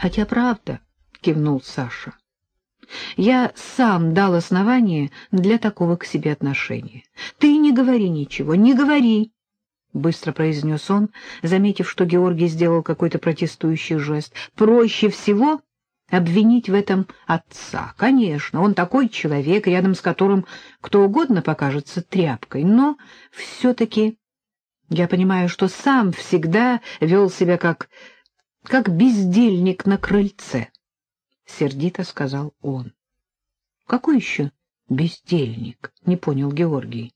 Хотя правда, — кивнул Саша. Я сам дал основание для такого к себе отношения. Ты не говори ничего, не говори, — быстро произнес он, заметив, что Георгий сделал какой-то протестующий жест. Проще всего обвинить в этом отца. Конечно, он такой человек, рядом с которым кто угодно покажется тряпкой, но все-таки я понимаю, что сам всегда вел себя как... как бездельник на крыльце. — сердито сказал он. — Какой еще бездельник? — не понял Георгий.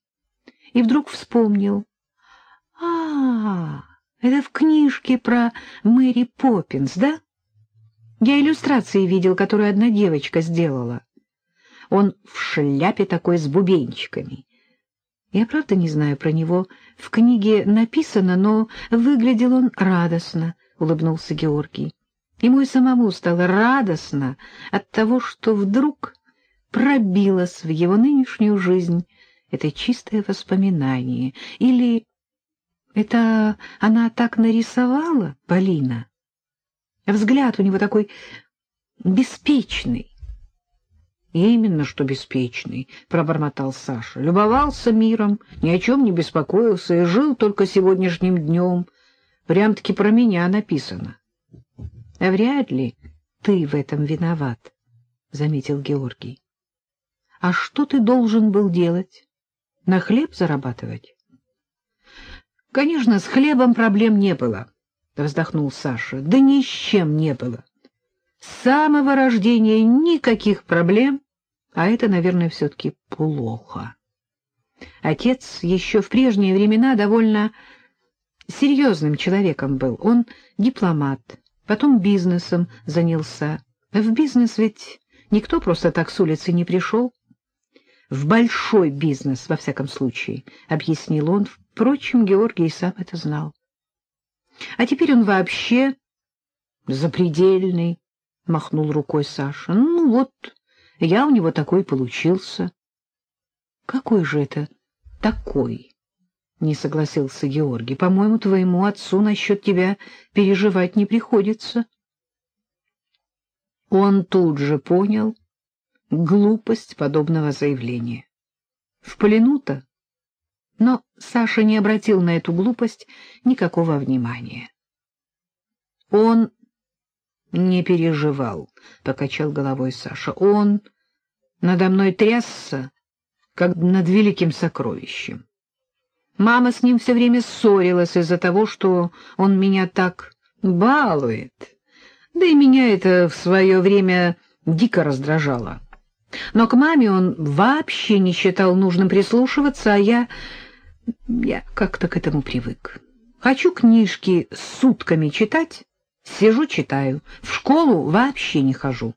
И вдруг вспомнил. — А, это в книжке про Мэри Поппинс, да? Я иллюстрации видел, которую одна девочка сделала. Он в шляпе такой с бубенчиками. Я правда не знаю про него. В книге написано, но выглядел он радостно, — улыбнулся Георгий. Ему и самому стало радостно от того, что вдруг пробилось в его нынешнюю жизнь это чистое воспоминание. Или это она так нарисовала, Полина? Взгляд у него такой беспечный. Именно что беспечный, — пробормотал Саша. Любовался миром, ни о чем не беспокоился и жил только сегодняшним днем. Прям-таки про меня написано. — Вряд ли ты в этом виноват, — заметил Георгий. — А что ты должен был делать? На хлеб зарабатывать? — Конечно, с хлебом проблем не было, — вздохнул Саша. — Да ни с чем не было. С самого рождения никаких проблем, а это, наверное, все-таки плохо. Отец еще в прежние времена довольно серьезным человеком был. Он дипломат, Потом бизнесом занялся. В бизнес ведь никто просто так с улицы не пришел. В большой бизнес, во всяком случае, — объяснил он. Впрочем, Георгий сам это знал. А теперь он вообще запредельный, — махнул рукой Саша. Ну вот, я у него такой получился. Какой же это такой? Не согласился Георгий. По-моему, твоему отцу насчет тебя переживать не приходится. Он тут же понял глупость подобного заявления. В плену-то? Но Саша не обратил на эту глупость никакого внимания. Он не переживал, — покачал головой Саша. Он надо мной трясся, как над великим сокровищем. Мама с ним все время ссорилась из-за того, что он меня так балует. Да и меня это в свое время дико раздражало. Но к маме он вообще не считал нужным прислушиваться, а я... я как-то к этому привык. Хочу книжки сутками читать, сижу читаю, в школу вообще не хожу.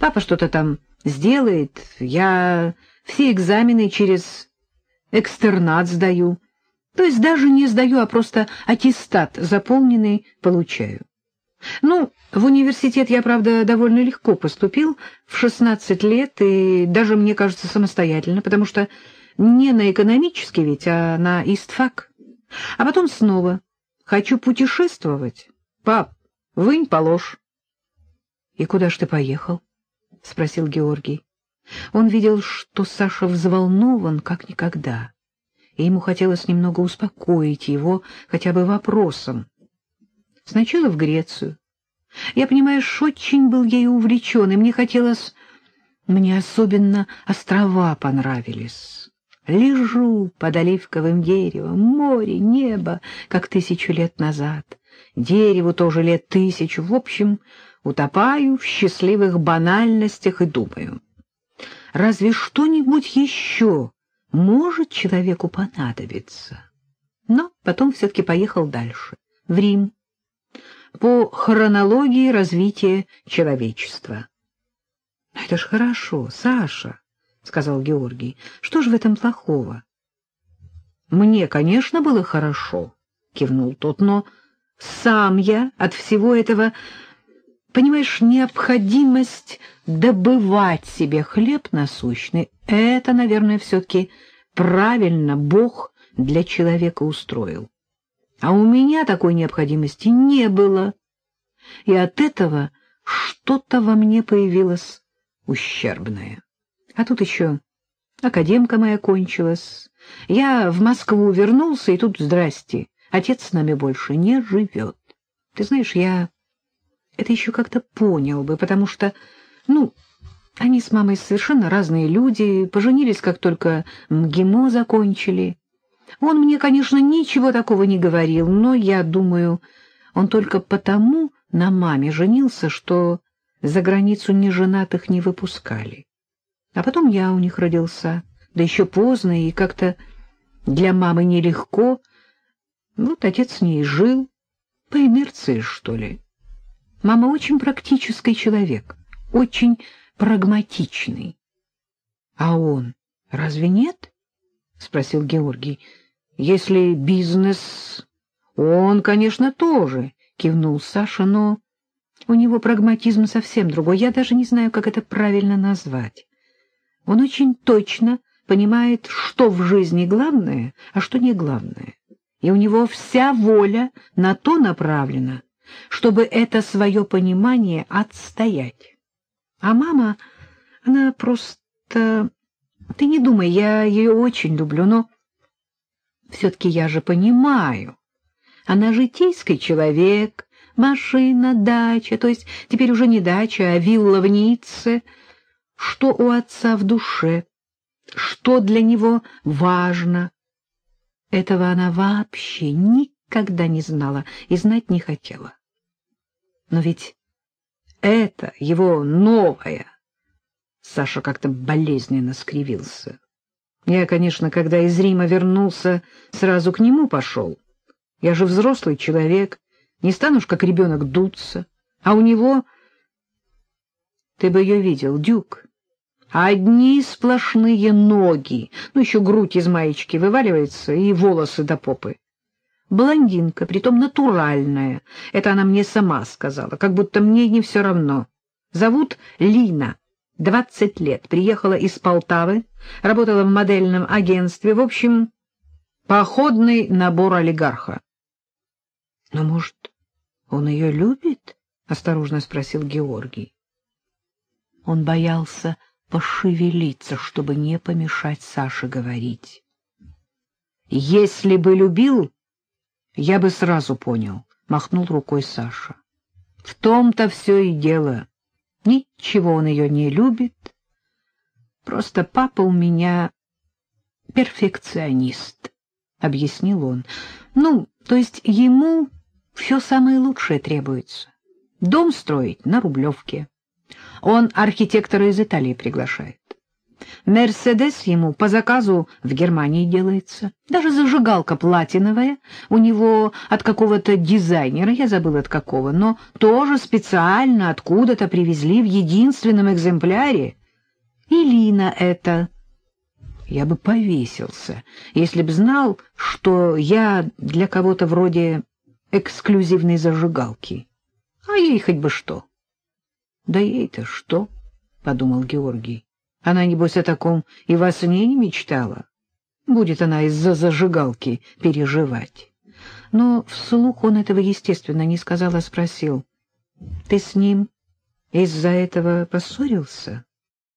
Папа что-то там сделает, я все экзамены через экстернат сдаю. То есть даже не сдаю, а просто аттестат заполненный получаю. Ну, в университет я, правда, довольно легко поступил, в 16 лет, и даже, мне кажется, самостоятельно, потому что не на экономический ведь, а на истфак. А потом снова хочу путешествовать. Пап, вынь положь. — И куда ж ты поехал? — спросил Георгий. Он видел, что Саша взволнован, как никогда, и ему хотелось немного успокоить его хотя бы вопросом. Сначала в Грецию. Я, понимаешь, очень был ею увлечен, и мне хотелось... Мне особенно острова понравились. Лежу под оливковым деревом, море, небо, как тысячу лет назад. Дереву тоже лет тысячу. В общем, утопаю в счастливых банальностях и думаю — Разве что-нибудь еще может человеку понадобиться? Но потом все-таки поехал дальше, в Рим, по хронологии развития человечества. — Это ж хорошо, Саша, — сказал Георгий. — Что же в этом плохого? — Мне, конечно, было хорошо, — кивнул тот, — но сам я от всего этого Понимаешь, необходимость добывать себе хлеб насущный — это, наверное, все-таки правильно Бог для человека устроил. А у меня такой необходимости не было. И от этого что-то во мне появилось ущербное. А тут еще академка моя кончилась. Я в Москву вернулся, и тут здрасте, отец с нами больше не живет. Ты знаешь, я это еще как-то понял бы, потому что, ну, они с мамой совершенно разные люди, поженились, как только МГИМО закончили. Он мне, конечно, ничего такого не говорил, но, я думаю, он только потому на маме женился, что за границу неженатых не выпускали. А потом я у них родился, да еще поздно, и как-то для мамы нелегко. Вот отец с ней жил, по инерции, что ли. Мама очень практический человек, очень прагматичный. — А он разве нет? — спросил Георгий. — Если бизнес... — Он, конечно, тоже, — кивнул Саша, но у него прагматизм совсем другой. Я даже не знаю, как это правильно назвать. Он очень точно понимает, что в жизни главное, а что не главное. И у него вся воля на то направлена, чтобы это свое понимание отстоять. А мама, она просто... Ты не думай, я ее очень люблю, но все-таки я же понимаю. Она житейский человек, машина, дача, то есть теперь уже не дача, а вилла в Ницце. Что у отца в душе, что для него важно. Этого она вообще никогда не знала и знать не хотела. Но ведь это его новое. Саша как-то болезненно скривился. Я, конечно, когда из Рима вернулся, сразу к нему пошел. Я же взрослый человек, не стану ж как ребенок дуться. А у него... Ты бы ее видел, Дюк. Одни сплошные ноги, ну еще грудь из маечки вываливается и волосы до попы блондинка, притом натуральная. Это она мне сама сказала, как будто мне не все равно. Зовут Лина, двадцать лет, приехала из Полтавы, работала в модельном агентстве. В общем, походный набор олигарха. — Но, может, он ее любит? — осторожно спросил Георгий. Он боялся пошевелиться, чтобы не помешать Саше говорить. — Если бы любил, я бы сразу понял, — махнул рукой Саша. В том-то все и дело. Ничего он ее не любит. Просто папа у меня перфекционист, — объяснил он. Ну, то есть ему все самое лучшее требуется. Дом строить на Рублевке. Он архитектора из Италии приглашает. Мерседес ему по заказу в Германии делается. Даже зажигалка платиновая у него от какого-то дизайнера, я забыл от какого, но тоже специально откуда-то привезли в единственном экземпляре. И Лина это. Я бы повесился, если б знал, что я для кого-то вроде эксклюзивной зажигалки. А ей хоть бы что. — Да ей-то что? — подумал Георгий. Она, небось, о таком и во сне не мечтала. Будет она из-за зажигалки переживать. Но вслух он этого, естественно, не сказал, а спросил. — Ты с ним из-за этого поссорился?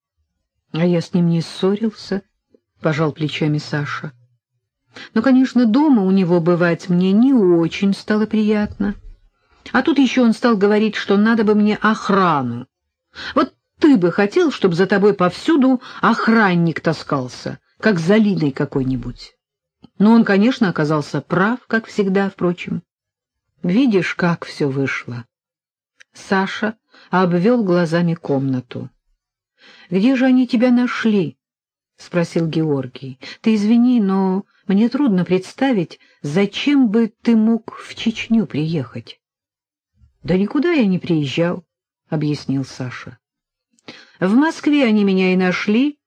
— А я с ним не ссорился, — пожал плечами Саша. Но, конечно, дома у него бывать мне не очень стало приятно. А тут еще он стал говорить, что надо бы мне охрану. Вот ты бы хотел, чтобы за тобой повсюду охранник таскался, как за Линой какой-нибудь. Но он, конечно, оказался прав, как всегда, впрочем. Видишь, как все вышло. Саша обвел глазами комнату. — Где же они тебя нашли? — спросил Георгий. — Ты извини, но мне трудно представить, зачем бы ты мог в Чечню приехать. — Да никуда я не приезжал, — объяснил Саша. В Москве они меня и нашли.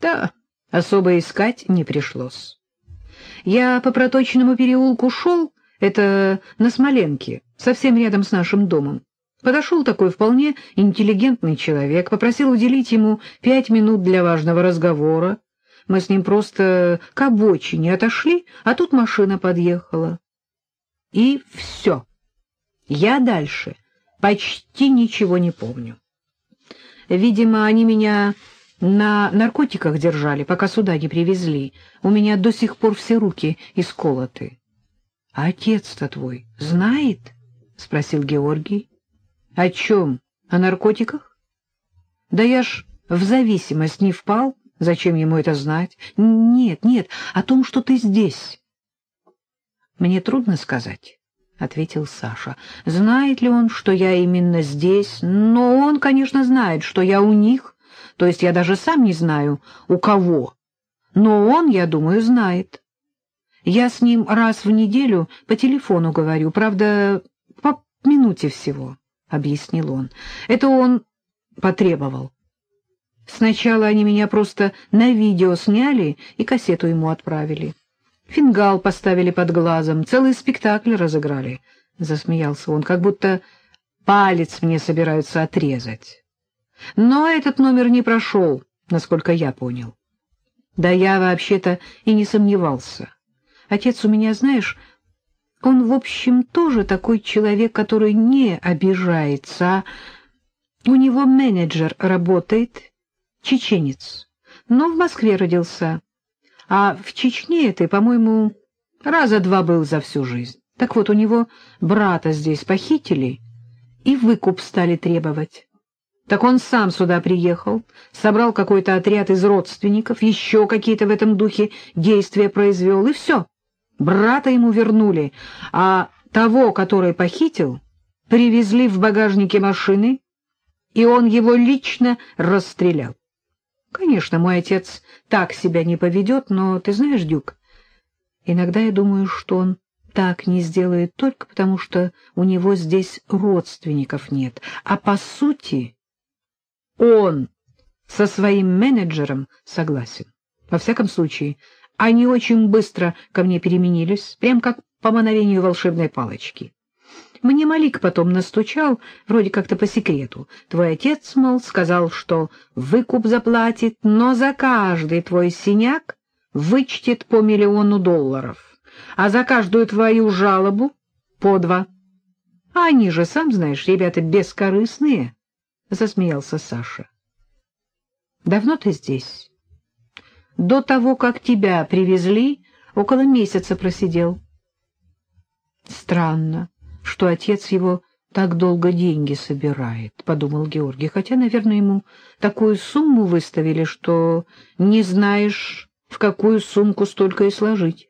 Да, особо искать не пришлось. Я по проточному переулку шел, это на Смоленке, совсем рядом с нашим домом. Подошел такой вполне интеллигентный человек, попросил уделить ему пять минут для важного разговора. Мы с ним просто к обочине отошли, а тут машина подъехала. И все. Я дальше почти ничего не помню. Видимо, они меня на наркотиках держали, пока сюда не привезли. У меня до сих пор все руки исколоты. — А отец-то твой знает? — спросил Георгий. — О чем? О наркотиках? — Да я ж в зависимость не впал. Зачем ему это знать? Нет, нет, о том, что ты здесь. — Мне трудно сказать, — ответил Саша. — Знает ли он, что я именно здесь? Но он, конечно, знает, что я у них то есть я даже сам не знаю, у кого. Но он, я думаю, знает. Я с ним раз в неделю по телефону говорю, правда, по минуте всего, — объяснил он. Это он потребовал. Сначала они меня просто на видео сняли и кассету ему отправили. Фингал поставили под глазом, целый спектакль разыграли. Засмеялся он, как будто палец мне собираются отрезать. Но этот номер не прошел, насколько я понял. Да я вообще-то и не сомневался. Отец у меня, знаешь, он, в общем, тоже такой человек, который не обижается. А у него менеджер работает, чеченец, но в Москве родился. А в Чечне это, по-моему, раза два был за всю жизнь. Так вот, у него брата здесь похитили и выкуп стали требовать. Так он сам сюда приехал, собрал какой-то отряд из родственников, еще какие-то в этом духе действия произвел, и все. Брата ему вернули, а того, который похитил, привезли в багажнике машины, и он его лично расстрелял. Конечно, мой отец так себя не поведет, но ты знаешь, Дюк, иногда я думаю, что он так не сделает только потому, что у него здесь родственников нет, а по сути он со своим менеджером согласен. Во всяком случае, они очень быстро ко мне переменились, прям как по мановению волшебной палочки. Мне Малик потом настучал, вроде как-то по секрету. Твой отец, мол, сказал, что выкуп заплатит, но за каждый твой синяк вычтет по миллиону долларов, а за каждую твою жалобу — по два. А они же, сам знаешь, ребята бескорыстные засмеялся Саша. Давно ты здесь? До того, как тебя привезли, около месяца просидел. Странно, что отец его так долго деньги собирает, — подумал Георгий, хотя, наверное, ему такую сумму выставили, что не знаешь, в какую сумку столько и сложить.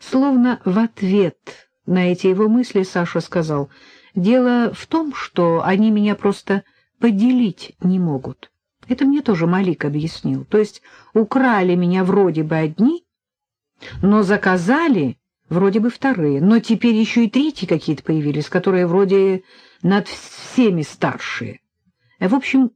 Словно в ответ на эти его мысли Саша сказал — Дело в том, что они меня просто поделить не могут. Это мне тоже Малик объяснил. То есть украли меня вроде бы одни, но заказали вроде бы вторые. Но теперь еще и третьи какие-то появились, которые вроде над всеми старшие. В общем,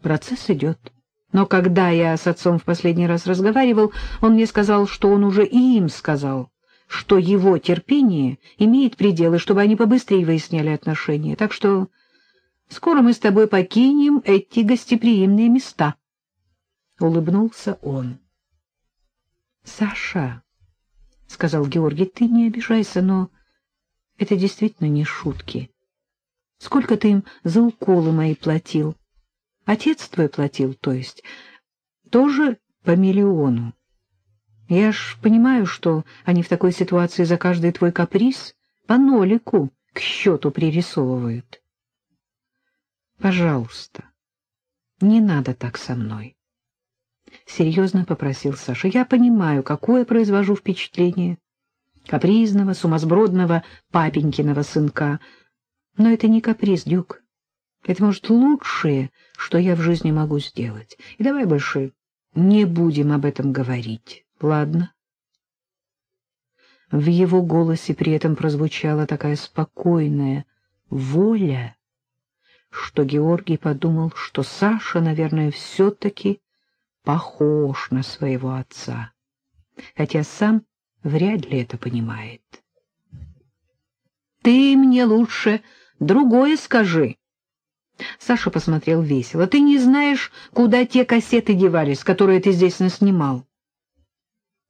процесс идет. Но когда я с отцом в последний раз разговаривал, он мне сказал, что он уже и им сказал, что его терпение имеет пределы, чтобы они побыстрее выясняли отношения. Так что скоро мы с тобой покинем эти гостеприимные места. Улыбнулся он. — Саша, — сказал Георгий, — ты не обижайся, но это действительно не шутки. Сколько ты им за уколы мои платил? Отец твой платил, то есть, тоже по миллиону. Я ж понимаю, что они в такой ситуации за каждый твой каприз по нолику к счету пририсовывают. Пожалуйста, не надо так со мной. Серьезно попросил Саша. Я понимаю, какое произвожу впечатление капризного, сумасбродного папенькиного сынка. Но это не каприз, Дюк. Это, может, лучшее, что я в жизни могу сделать. И давай больше не будем об этом говорить. Ладно. В его голосе при этом прозвучала такая спокойная воля, что Георгий подумал, что Саша, наверное, все-таки похож на своего отца, хотя сам вряд ли это понимает. «Ты мне лучше другое скажи». Саша посмотрел весело. «Ты не знаешь, куда те кассеты девались, которые ты здесь наснимал?»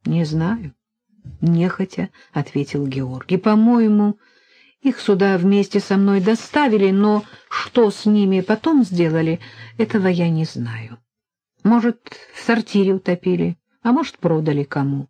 — Не знаю, — нехотя ответил Георгий. — По-моему, Их сюда вместе со мной доставили, но что с ними потом сделали, этого я не знаю. Может, в сортире утопили, а может, продали кому.